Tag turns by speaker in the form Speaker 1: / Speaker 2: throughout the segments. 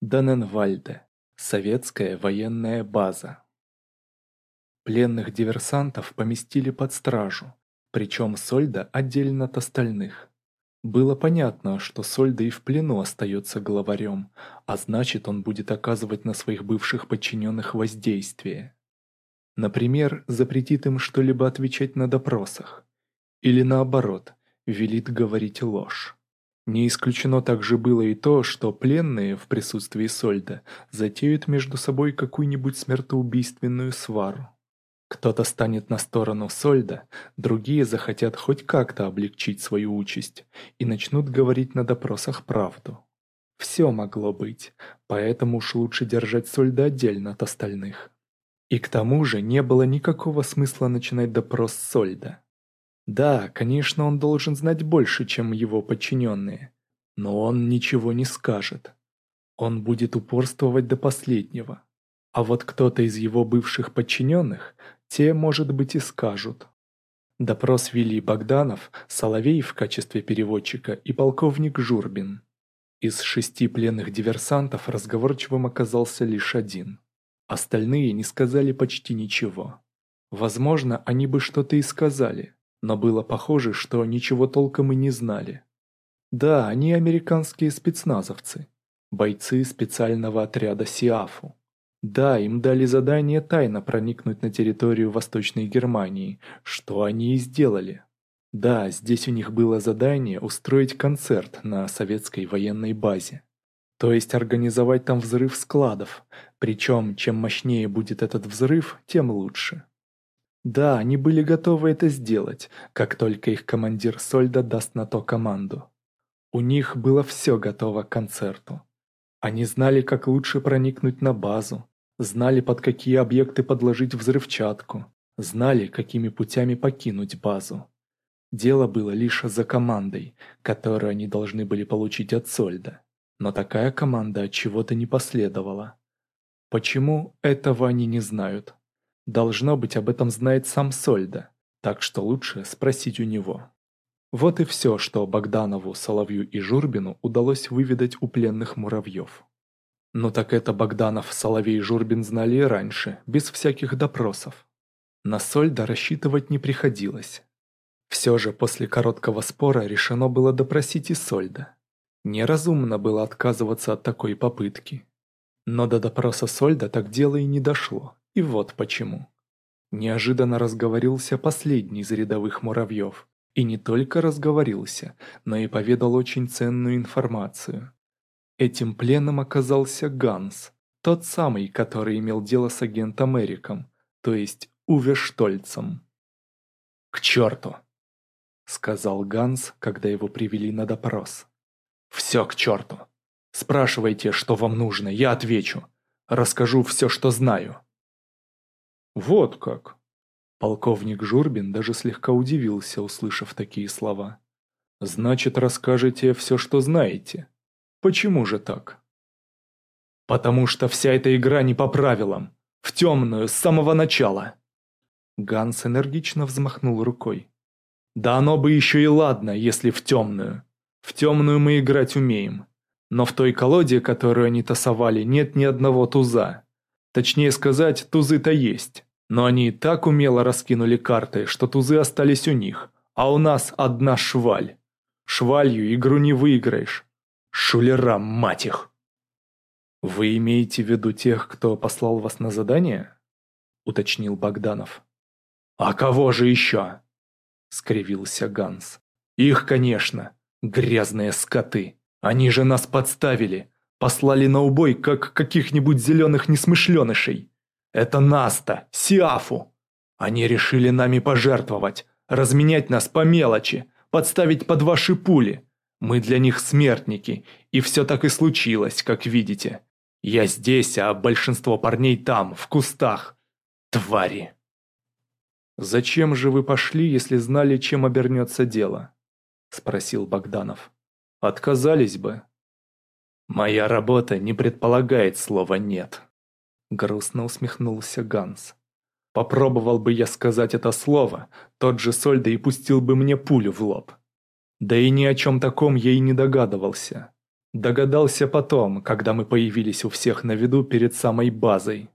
Speaker 1: Даненвальде, советская военная база. Пленных диверсантов поместили под стражу, причем Сольда отдельно от остальных. Было понятно, что Сольда и в плену остается главарем, а значит он будет оказывать на своих бывших подчиненных воздействие. Например, запретит им что-либо отвечать на допросах. Или наоборот, велит говорить ложь. Не исключено также было и то, что пленные в присутствии Сольда затеют между собой какую-нибудь смертоубийственную свару. Кто-то станет на сторону Сольда, другие захотят хоть как-то облегчить свою участь и начнут говорить на допросах правду. Все могло быть, поэтому уж лучше держать Сольда отдельно от остальных. И к тому же не было никакого смысла начинать допрос Сольда. Да, конечно, он должен знать больше, чем его подчиненные. Но он ничего не скажет. Он будет упорствовать до последнего. А вот кто-то из его бывших подчиненных, те, может быть, и скажут. Допрос вели Богданов, Соловей в качестве переводчика и полковник Журбин. Из шести пленных диверсантов разговорчивым оказался лишь один. Остальные не сказали почти ничего. Возможно, они бы что-то и сказали, но было похоже, что ничего толком и не знали. Да, они американские спецназовцы, бойцы специального отряда СИАФу. Да, им дали задание тайно проникнуть на территорию Восточной Германии, что они и сделали. Да, здесь у них было задание устроить концерт на советской военной базе. То есть организовать там взрыв складов, причем чем мощнее будет этот взрыв, тем лучше. Да, они были готовы это сделать, как только их командир Сольда даст на то команду. У них было все готово к концерту. Они знали, как лучше проникнуть на базу, знали, под какие объекты подложить взрывчатку, знали, какими путями покинуть базу. Дело было лишь за командой, которую они должны были получить от Сольда. Но такая команда от чего-то не последовала. Почему, этого они не знают. Должно быть, об этом знает сам Сольда, так что лучше спросить у него. Вот и все, что Богданову, Соловью и Журбину удалось выведать у пленных муравьев. Но так это Богданов, Соловей и Журбин знали и раньше, без всяких допросов. На Сольда рассчитывать не приходилось. Все же после короткого спора решено было допросить и Сольда. Неразумно было отказываться от такой попытки. Но до допроса Сольда так дело и не дошло, и вот почему. Неожиданно разговорился последний из рядовых муравьев. И не только разговорился, но и поведал очень ценную информацию. Этим пленом оказался Ганс, тот самый, который имел дело с агентом Эриком, то есть Уве Штольцем. «К черту!» — сказал Ганс, когда его привели на допрос. «Все к черту!» Спрашивайте, что вам нужно, я отвечу. Расскажу все, что знаю». «Вот как!» Полковник Журбин даже слегка удивился, услышав такие слова. «Значит, расскажете все, что знаете. Почему же так?» «Потому что вся эта игра не по правилам. В темную, с самого начала!» Ганс энергично взмахнул рукой. «Да оно бы еще и ладно, если в темную. В темную мы играть умеем. Но в той колоде, которую они тасовали, нет ни одного туза. Точнее сказать, тузы-то есть. Но они и так умело раскинули карты, что тузы остались у них, а у нас одна шваль. Швалью игру не выиграешь. шулерам мать их! «Вы имеете в виду тех, кто послал вас на задание?» – уточнил Богданов. «А кого же еще?» – скривился Ганс. «Их, конечно, грязные скоты!» Они же нас подставили, послали на убой, как каких-нибудь зеленых несмышленышей. Это Наста, Сиафу. Они решили нами пожертвовать, разменять нас по мелочи, подставить под ваши пули. Мы для них смертники, и все так и случилось, как видите. Я здесь, а большинство парней там, в кустах. Твари. «Зачем же вы пошли, если знали, чем обернется дело?» – спросил Богданов. Отказались бы. Моя работа не предполагает слова «нет». Грустно усмехнулся Ганс. Попробовал бы я сказать это слово, тот же Сольда и пустил бы мне пулю в лоб. Да и ни о чем таком я и не догадывался. Догадался потом, когда мы появились у всех на виду перед самой базой.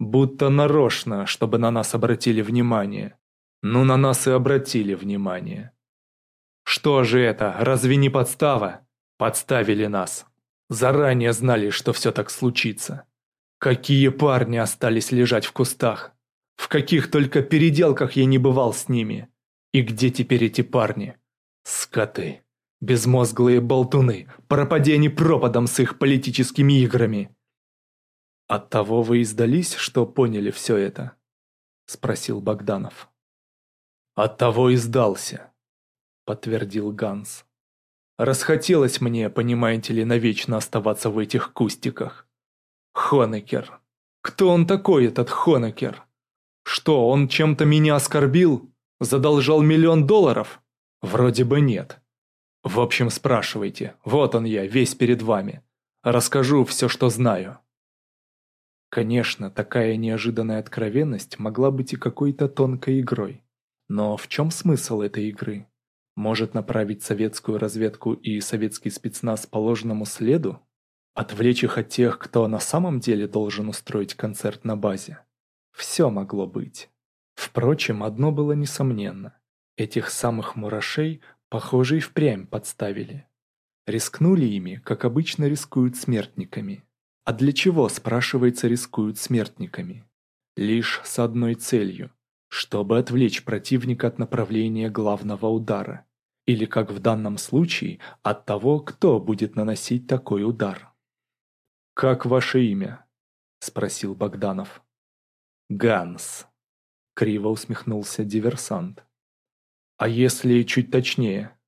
Speaker 1: Будто нарочно, чтобы на нас обратили внимание. Ну, на нас и обратили внимание. Что же это, разве не подстава? Подставили нас. Заранее знали, что все так случится. Какие парни остались лежать в кустах? В каких только переделках я не бывал с ними. И где теперь эти парни? Скоты. Безмозглые болтуны. Пропади они пропадом с их политическими играми. «Оттого вы издались, что поняли все это?» – спросил Богданов. «Оттого и сдался подтвердил Ганс. Расхотелось мне, понимаете ли, навечно оставаться в этих кустиках. Хонекер. Кто он такой, этот Хонекер? Что, он чем-то меня оскорбил? Задолжал миллион долларов? Вроде бы нет. В общем, спрашивайте. Вот он я, весь перед вами. Расскажу все, что знаю. Конечно, такая неожиданная откровенность могла быть и какой-то тонкой игрой. Но в чем смысл этой игры? может направить советскую разведку и советский спецназ по ложному следу? Отвлечь их от тех, кто на самом деле должен устроить концерт на базе? Все могло быть. Впрочем, одно было несомненно. Этих самых мурашей, похоже, и впрямь подставили. Рискнули ими, как обычно рискуют смертниками. А для чего, спрашивается, рискуют смертниками? Лишь с одной целью чтобы отвлечь противника от направления главного удара, или, как в данном случае, от того, кто будет наносить такой удар. «Как ваше имя?» – спросил Богданов. «Ганс», – криво усмехнулся диверсант. «А если чуть точнее?»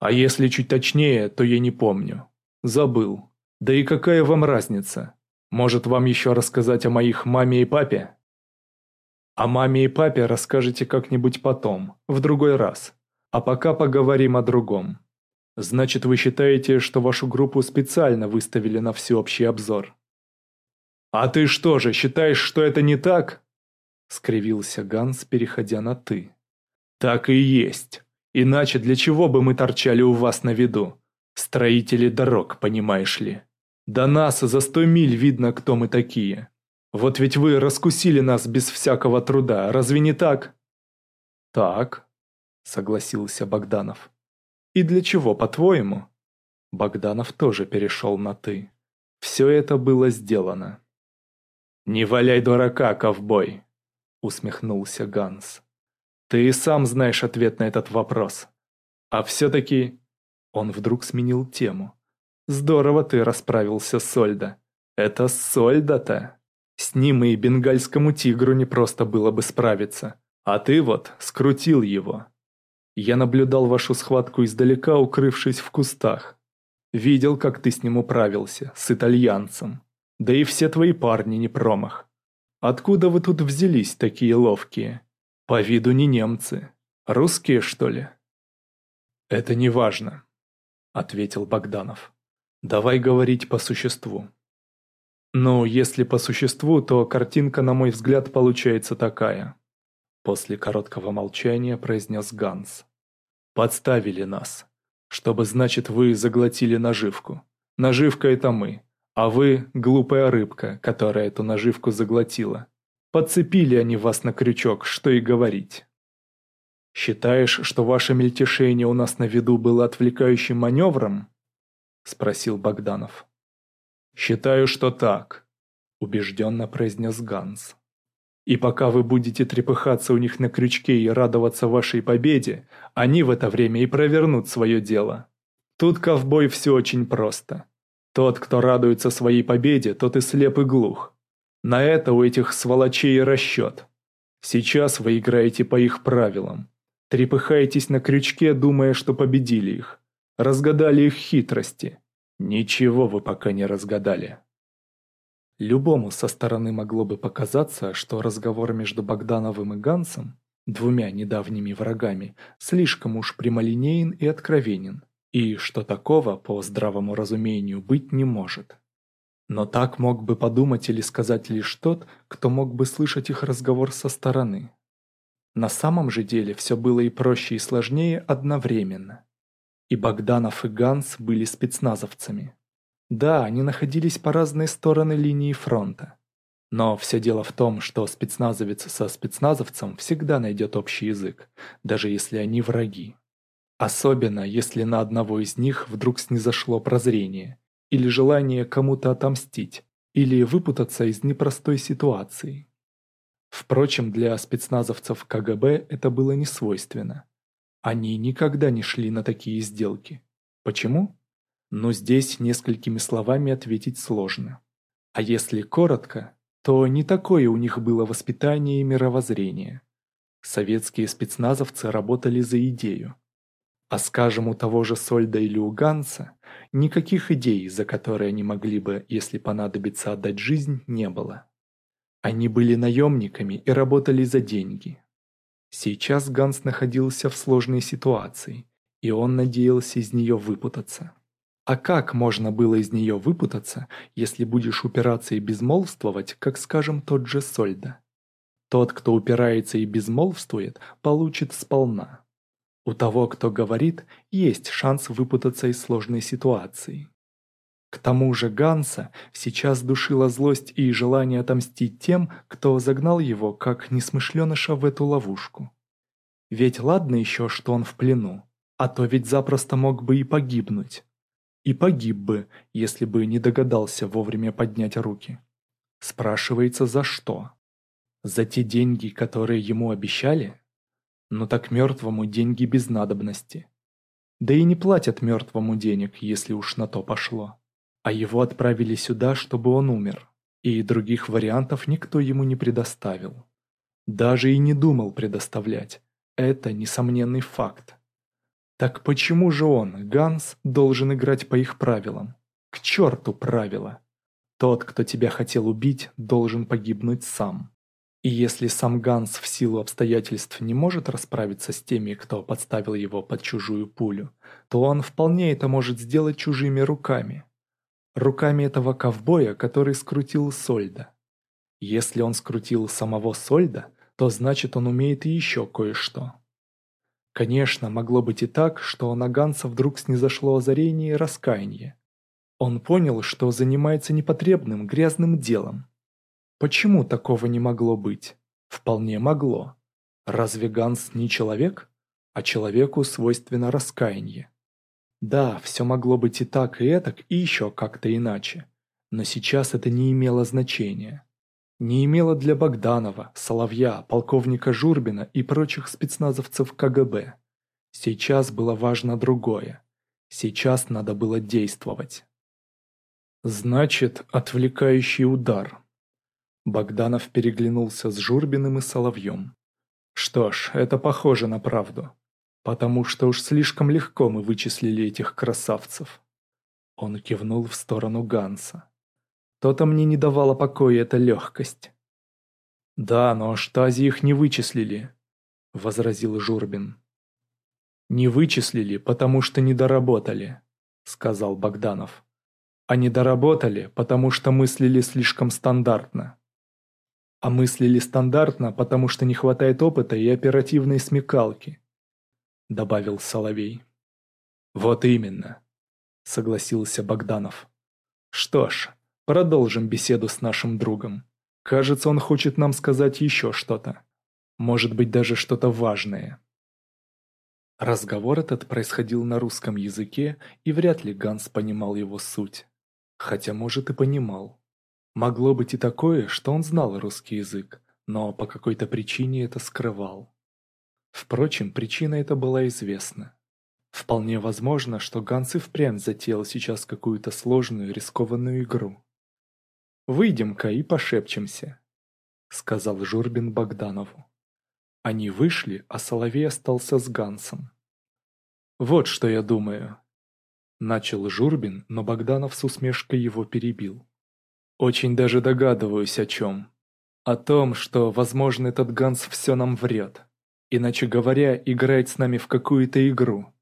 Speaker 1: «А если чуть точнее, то я не помню. Забыл. Да и какая вам разница? Может, вам еще рассказать о моих маме и папе?» О маме и папе расскажете как-нибудь потом, в другой раз. А пока поговорим о другом. Значит, вы считаете, что вашу группу специально выставили на всеобщий обзор? А ты что же, считаешь, что это не так? Скривился Ганс, переходя на «ты». Так и есть. Иначе для чего бы мы торчали у вас на виду? Строители дорог, понимаешь ли. До нас за сто миль видно, кто мы такие. Вот ведь вы раскусили нас без всякого труда, разве не так? Так, согласился Богданов. И для чего, по-твоему? Богданов тоже перешел на «ты». Все это было сделано. «Не валяй дурака, ковбой!» — усмехнулся Ганс. «Ты и сам знаешь ответ на этот вопрос. А все-таки...» Он вдруг сменил тему. «Здорово ты расправился с Сольда. Это Сольда-то!» С ним и бенгальскому тигру не просто было бы справиться. А ты вот скрутил его. Я наблюдал вашу схватку издалека, укрывшись в кустах. Видел, как ты с ним управился, с итальянцем. Да и все твои парни не промах. Откуда вы тут взялись такие ловкие? По виду не немцы. Русские, что ли? Это не важно, ответил Богданов. Давай говорить по существу. Но если по существу, то картинка, на мой взгляд, получается такая. После короткого молчания произнес Ганс. Подставили нас. Чтобы, значит, вы заглотили наживку. Наживка это мы. А вы – глупая рыбка, которая эту наживку заглотила. Подцепили они вас на крючок, что и говорить. «Считаешь, что ваше мельтешение у нас на виду было отвлекающим маневром?» – спросил Богданов. «Считаю, что так», – убежденно произнес Ганс. «И пока вы будете трепыхаться у них на крючке и радоваться вашей победе, они в это время и провернут свое дело. Тут, ковбой, все очень просто. Тот, кто радуется своей победе, тот и слеп и глух. На это у этих сволочей расчет. Сейчас вы играете по их правилам. Трепыхаетесь на крючке, думая, что победили их. Разгадали их хитрости» Ничего вы пока не разгадали. Любому со стороны могло бы показаться, что разговор между Богдановым и Гансом, двумя недавними врагами, слишком уж прямолинеен и откровенен, и что такого, по здравому разумению, быть не может. Но так мог бы подумать или сказать лишь тот, кто мог бы слышать их разговор со стороны. На самом же деле все было и проще, и сложнее одновременно и Богданов и Ганс были спецназовцами. Да, они находились по разные стороны линии фронта. Но все дело в том, что спецназовец со спецназовцем всегда найдет общий язык, даже если они враги. Особенно, если на одного из них вдруг снизошло прозрение, или желание кому-то отомстить, или выпутаться из непростой ситуации. Впрочем, для спецназовцев КГБ это было не свойственно. Они никогда не шли на такие сделки. Почему? Но здесь несколькими словами ответить сложно. А если коротко, то не такое у них было воспитание и мировоззрение. Советские спецназовцы работали за идею. А скажем, у того же Сольда или Уганца никаких идей, за которые они могли бы, если понадобится, отдать жизнь, не было. Они были наемниками и работали за деньги, Сейчас Ганс находился в сложной ситуации, и он надеялся из нее выпутаться. А как можно было из нее выпутаться, если будешь упираться и безмолвствовать, как, скажем, тот же Сольда? Тот, кто упирается и безмолвствует, получит сполна. У того, кто говорит, есть шанс выпутаться из сложной ситуации. К тому же Ганса сейчас душила злость и желание отомстить тем, кто загнал его, как несмышленыша, в эту ловушку. Ведь ладно еще, что он в плену, а то ведь запросто мог бы и погибнуть. И погиб бы, если бы не догадался вовремя поднять руки. Спрашивается, за что? За те деньги, которые ему обещали? Но так мертвому деньги без надобности. Да и не платят мертвому денег, если уж на то пошло а его отправили сюда, чтобы он умер, и других вариантов никто ему не предоставил. Даже и не думал предоставлять. Это несомненный факт. Так почему же он, Ганс, должен играть по их правилам? К черту правила! Тот, кто тебя хотел убить, должен погибнуть сам. И если сам Ганс в силу обстоятельств не может расправиться с теми, кто подставил его под чужую пулю, то он вполне это может сделать чужими руками руками этого ковбоя, который скрутил Сольда. Если он скрутил самого Сольда, то значит он умеет и еще кое-что. Конечно, могло быть и так, что на Ганса вдруг снизошло озарение и раскаяние. Он понял, что занимается непотребным, грязным делом. Почему такого не могло быть? Вполне могло. Разве Ганс не человек? А человеку свойственно раскаяние. Да, все могло быть и так, и этак, и еще как-то иначе. Но сейчас это не имело значения. Не имело для Богданова, Соловья, полковника Журбина и прочих спецназовцев КГБ. Сейчас было важно другое. Сейчас надо было действовать. Значит, отвлекающий удар. Богданов переглянулся с Журбиным и Соловьем. Что ж, это похоже на правду потому что уж слишком легко мы вычислили этих красавцев». Он кивнул в сторону Ганса. «То-то мне не давало покоя эта легкость». «Да, но штази их не вычислили», — возразил Журбин. «Не вычислили, потому что не доработали», — сказал Богданов. «А не доработали, потому что мыслили слишком стандартно». «А мыслили стандартно, потому что не хватает опыта и оперативной смекалки», — добавил Соловей. «Вот именно», — согласился Богданов. «Что ж, продолжим беседу с нашим другом. Кажется, он хочет нам сказать еще что-то. Может быть, даже что-то важное». Разговор этот происходил на русском языке, и вряд ли Ганс понимал его суть. Хотя, может, и понимал. Могло быть и такое, что он знал русский язык, но по какой-то причине это скрывал. Впрочем, причина эта была известна. Вполне возможно, что Ганс и впрямь затеял сейчас какую-то сложную, рискованную игру. «Выйдем-ка и пошепчемся», — сказал Журбин Богданову. Они вышли, а Соловей остался с Гансом. «Вот что я думаю», — начал Журбин, но Богданов с усмешкой его перебил. «Очень даже догадываюсь о чем. О том, что, возможно, этот Ганс все нам врет» иначе говоря, играет с нами в какую-то игру.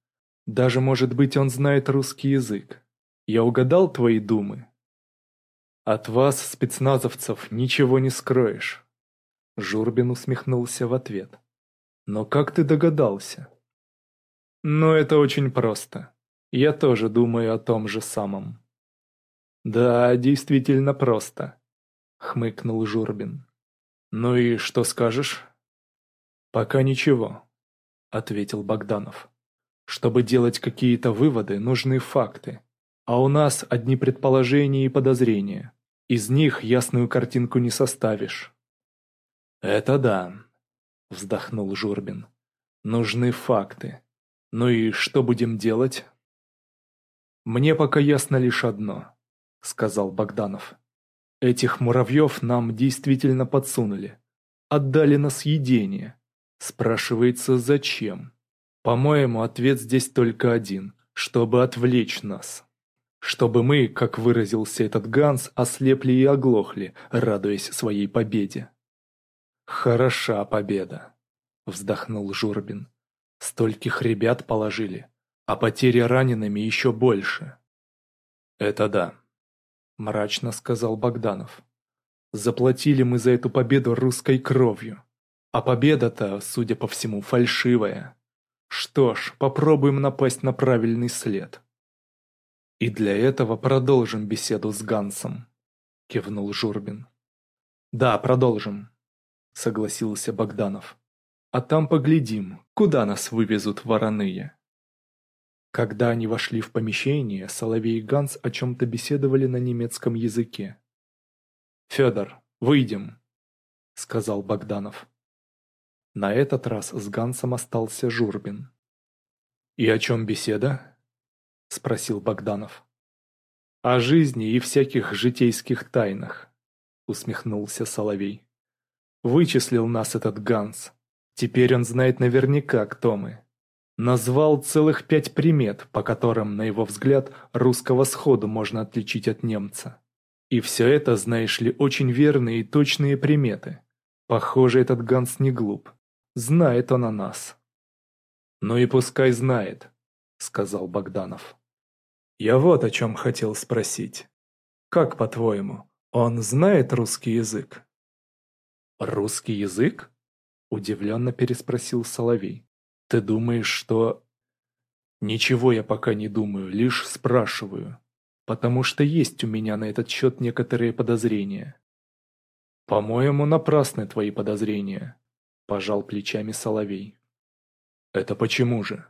Speaker 1: Даже, может быть, он знает русский язык. Я угадал твои думы? От вас, спецназовцев, ничего не скроешь. Журбин усмехнулся в ответ. Но как ты догадался? Ну, это очень просто. Я тоже думаю о том же самом. Да, действительно просто, хмыкнул Журбин. Ну и что скажешь? «Пока ничего», — ответил Богданов. «Чтобы делать какие-то выводы, нужны факты. А у нас одни предположения и подозрения. Из них ясную картинку не составишь». «Это да», — вздохнул Журбин. «Нужны факты. Ну и что будем делать?» «Мне пока ясно лишь одно», — сказал Богданов. «Этих муравьев нам действительно подсунули. Отдали на съедение. Спрашивается, зачем? По-моему, ответ здесь только один – чтобы отвлечь нас. Чтобы мы, как выразился этот Ганс, ослепли и оглохли, радуясь своей победе. «Хороша победа», – вздохнул Журбин. «Стольких ребят положили, а потери ранеными еще больше». «Это да», – мрачно сказал Богданов. «Заплатили мы за эту победу русской кровью. А победа-то, судя по всему, фальшивая. Что ж, попробуем напасть на правильный след. И для этого продолжим беседу с Гансом, кивнул Журбин. Да, продолжим, согласился Богданов. А там поглядим, куда нас вывезут вороные. Когда они вошли в помещение, Соловей и Ганс о чем-то беседовали на немецком языке. «Федор, выйдем», — сказал Богданов. На этот раз с Гансом остался Журбин. «И о чем беседа?» — спросил Богданов. «О жизни и всяких житейских тайнах», — усмехнулся Соловей. «Вычислил нас этот Ганс. Теперь он знает наверняка, кто мы. Назвал целых пять примет, по которым, на его взгляд, русского сходу можно отличить от немца. И все это, знаешь ли, очень верные и точные приметы. Похоже, этот Ганс не глуп. Знает он о нас. «Ну и пускай знает», — сказал Богданов. «Я вот о чем хотел спросить. Как, по-твоему, он знает русский язык?» «Русский язык?» — удивленно переспросил Соловей. «Ты думаешь, что...» «Ничего я пока не думаю, лишь спрашиваю, потому что есть у меня на этот счет некоторые подозрения». «По-моему, напрасны твои подозрения», Пожал плечами Соловей. Это почему же?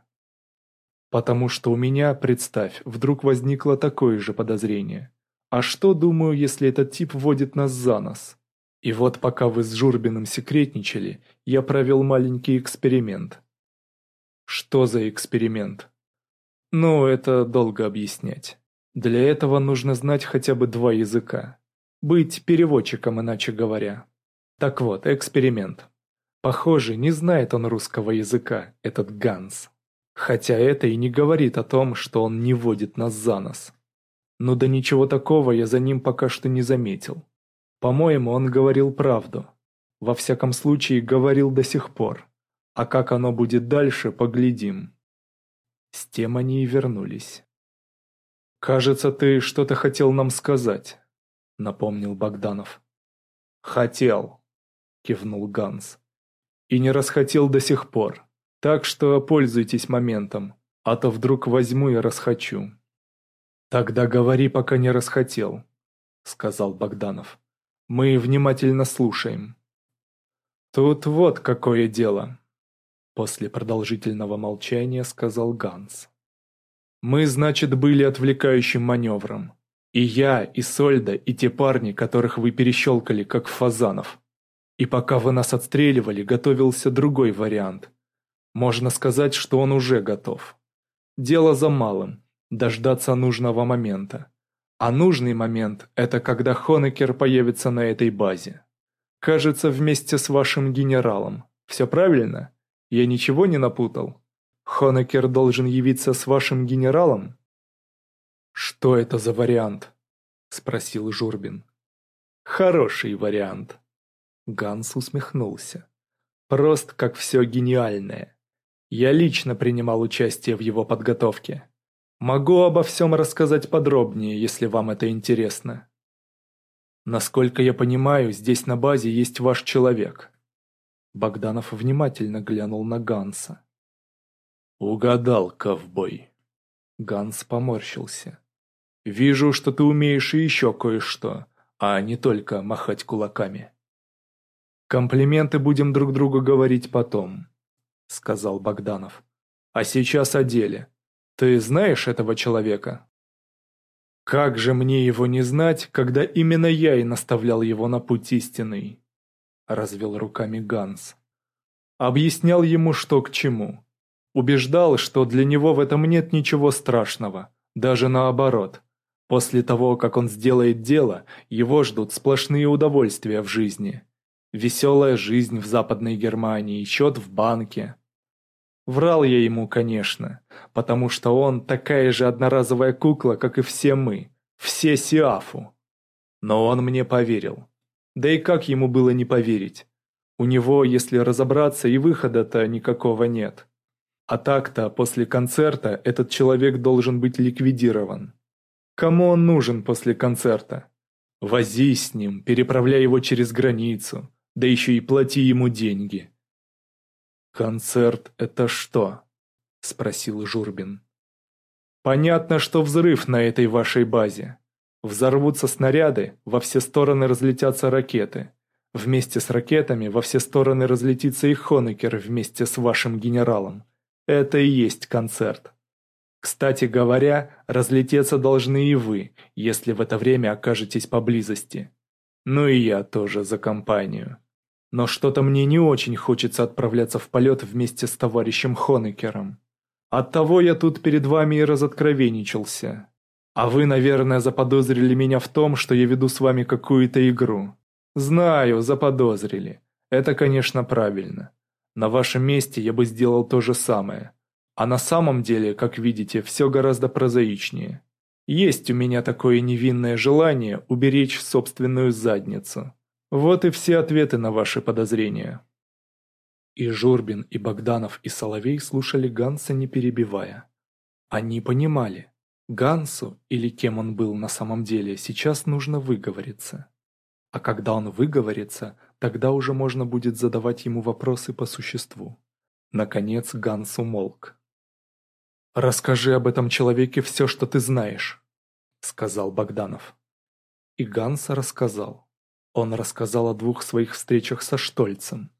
Speaker 1: Потому что у меня, представь, вдруг возникло такое же подозрение. А что, думаю, если этот тип водит нас за нос? И вот пока вы с Журбиным секретничали, я провел маленький эксперимент. Что за эксперимент? Ну, это долго объяснять. Для этого нужно знать хотя бы два языка. Быть переводчиком, иначе говоря. Так вот, эксперимент. Похоже, не знает он русского языка, этот Ганс. Хотя это и не говорит о том, что он не водит нас за нос. Но да ничего такого я за ним пока что не заметил. По-моему, он говорил правду. Во всяком случае, говорил до сих пор. А как оно будет дальше, поглядим. С тем они и вернулись. «Кажется, ты что-то хотел нам сказать», — напомнил Богданов. «Хотел», — кивнул Ганс и не расхотел до сих пор. Так что пользуйтесь моментом, а то вдруг возьму и расхочу». «Тогда говори, пока не расхотел», — сказал Богданов. «Мы внимательно слушаем». «Тут вот какое дело», — после продолжительного молчания сказал Ганс. «Мы, значит, были отвлекающим маневром. И я, и Сольда, и те парни, которых вы перещелкали, как фазанов. И пока вы нас отстреливали, готовился другой вариант. Можно сказать, что он уже готов. Дело за малым – дождаться нужного момента. А нужный момент – это когда Хонекер появится на этой базе. Кажется, вместе с вашим генералом. Все правильно? Я ничего не напутал? Хонекер должен явиться с вашим генералом? «Что это за вариант?» – спросил Журбин. «Хороший вариант», Ганс усмехнулся. Просто как все гениальное. Я лично принимал участие в его подготовке. Могу обо всем рассказать подробнее, если вам это интересно. Насколько я понимаю, здесь на базе есть ваш человек». Богданов внимательно глянул на Ганса. «Угадал, ковбой». Ганс поморщился. «Вижу, что ты умеешь и еще кое-что, а не только махать кулаками». «Комплименты будем друг другу говорить потом», — сказал Богданов. «А сейчас о деле. Ты знаешь этого человека?» «Как же мне его не знать, когда именно я и наставлял его на путь истинный?» — развел руками Ганс. Объяснял ему, что к чему. Убеждал, что для него в этом нет ничего страшного, даже наоборот. После того, как он сделает дело, его ждут сплошные удовольствия в жизни. Веселая жизнь в Западной Германии, счет в банке. Врал я ему, конечно, потому что он такая же одноразовая кукла, как и все мы, все Сиафу. Но он мне поверил. Да и как ему было не поверить? У него, если разобраться, и выхода-то никакого нет. А так-то, после концерта, этот человек должен быть ликвидирован. Кому он нужен после концерта? Вози с ним, переправляй его через границу, да еще и плати ему деньги. «Концерт — это что?» — спросил Журбин. «Понятно, что взрыв на этой вашей базе. Взорвутся снаряды, во все стороны разлетятся ракеты. Вместе с ракетами во все стороны разлетится и Хонекер вместе с вашим генералом. Это и есть концерт. Кстати говоря, разлететься должны и вы, если в это время окажетесь поблизости. Ну и я тоже за компанию». Но что-то мне не очень хочется отправляться в полет вместе с товарищем Хонекером. Оттого я тут перед вами и разоткровенничался. А вы, наверное, заподозрили меня в том, что я веду с вами какую-то игру. Знаю, заподозрили. Это, конечно, правильно. На вашем месте я бы сделал то же самое. А на самом деле, как видите, все гораздо прозаичнее. Есть у меня такое невинное желание уберечь собственную задницу. Вот и все ответы на ваши подозрения. И Журбин, и Богданов, и Соловей слушали Ганса, не перебивая. Они понимали, Гансу, или кем он был на самом деле, сейчас нужно выговориться. А когда он выговорится, тогда уже можно будет задавать ему вопросы по существу. Наконец Ганс умолк. «Расскажи об этом человеке все, что ты знаешь», — сказал Богданов. И Ганс рассказал. Он рассказал о двух своих встречах со Штольцем.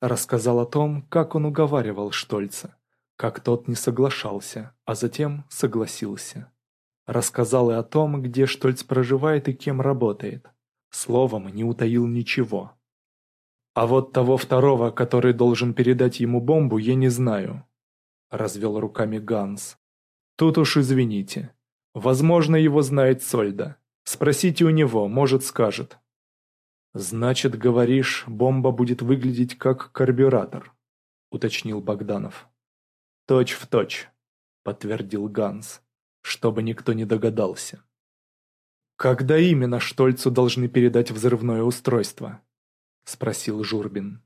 Speaker 1: Рассказал о том, как он уговаривал Штольца, как тот не соглашался, а затем согласился. Рассказал и о том, где Штольц проживает и кем работает. Словом, не утаил ничего. «А вот того второго, который должен передать ему бомбу, я не знаю», — развел руками Ганс. «Тут уж извините. Возможно, его знает Сольда. Спросите у него, может, скажет». «Значит, говоришь, бомба будет выглядеть как карбюратор», — уточнил Богданов. «Точь в точь», — подтвердил Ганс, чтобы никто не догадался. «Когда именно Штольцу должны передать взрывное устройство?» — спросил Журбин.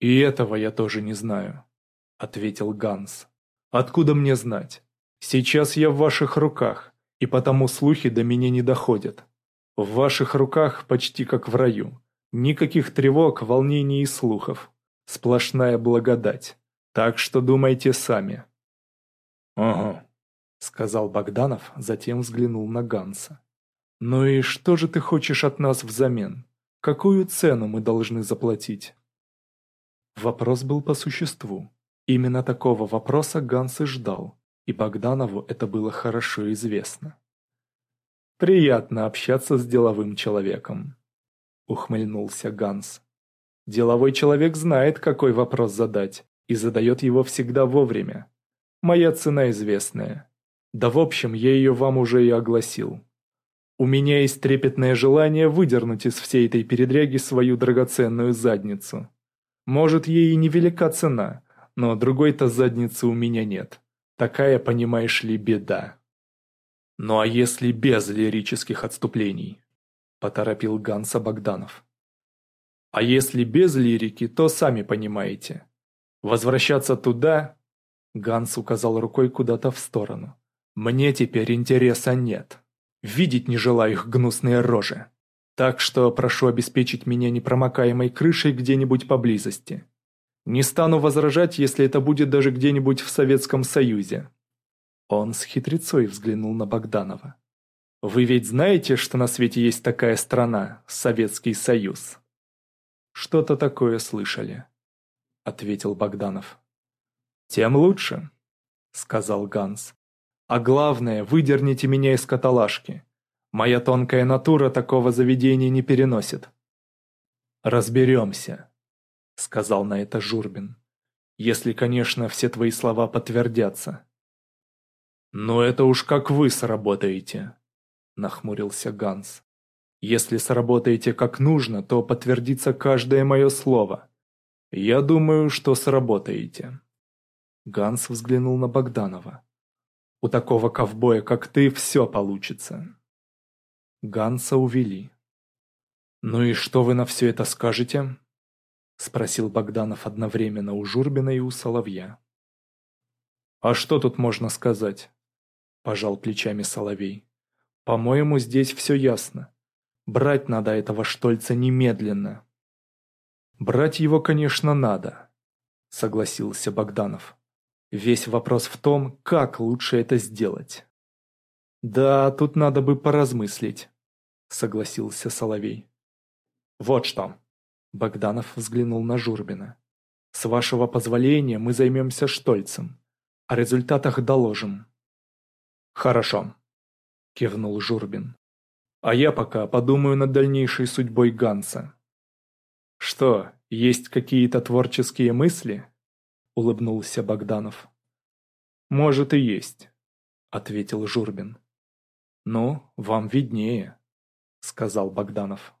Speaker 1: «И этого я тоже не знаю», — ответил Ганс. «Откуда мне знать? Сейчас я в ваших руках, и потому слухи до меня не доходят. В ваших руках почти как в раю. Никаких тревог, волнений и слухов. Сплошная благодать. Так что думайте сами». «Ага», — сказал Богданов, затем взглянул на Ганса. «Ну и что же ты хочешь от нас взамен? Какую цену мы должны заплатить?» Вопрос был по существу. Именно такого вопроса Ганс и ждал, и Богданову это было хорошо известно. Приятно общаться с деловым человеком. Ухмыльнулся Ганс. Деловой человек знает, какой вопрос задать, и задает его всегда вовремя. Моя цена известная. Да в общем, я ее вам уже и огласил. У меня есть трепетное желание выдернуть из всей этой передряги свою драгоценную задницу. Может, ей и невелика цена, но другой-то задницы у меня нет. Такая, понимаешь ли, беда. «Ну а если без лирических отступлений?» – поторопил Ганса Богданов. «А если без лирики, то сами понимаете. Возвращаться туда...» – Ганс указал рукой куда-то в сторону. «Мне теперь интереса нет. Видеть не желаю их гнусные рожи. Так что прошу обеспечить меня непромокаемой крышей где-нибудь поблизости. Не стану возражать, если это будет даже где-нибудь в Советском Союзе». Он с хитрецой взглянул на Богданова. «Вы ведь знаете, что на свете есть такая страна, Советский Союз?» «Что-то такое слышали», — ответил Богданов. «Тем лучше», — сказал Ганс. «А главное, выдерните меня из каталажки. Моя тонкая натура такого заведения не переносит». «Разберемся», — сказал на это Журбин. «Если, конечно, все твои слова подтвердятся». «Но это уж как вы сработаете», — нахмурился Ганс. «Если сработаете как нужно, то подтвердится каждое мое слово. Я думаю, что сработаете». Ганс взглянул на Богданова. «У такого ковбоя, как ты, все получится». Ганса увели. «Ну и что вы на все это скажете?» — спросил Богданов одновременно у Журбина и у Соловья. «А что тут можно сказать?» — пожал плечами Соловей. «По-моему, здесь все ясно. Брать надо этого Штольца немедленно». «Брать его, конечно, надо», — согласился Богданов. «Весь вопрос в том, как лучше это сделать». «Да, тут надо бы поразмыслить», — согласился Соловей. «Вот что», — Богданов взглянул на Журбина. «С вашего позволения мы займемся Штольцем. О результатах доложим». «Хорошо», – кивнул Журбин. «А я пока подумаю над дальнейшей судьбой Ганса». «Что, есть какие-то творческие мысли?» – улыбнулся Богданов. «Может и есть», – ответил Журбин. «Ну, вам виднее», – сказал Богданов.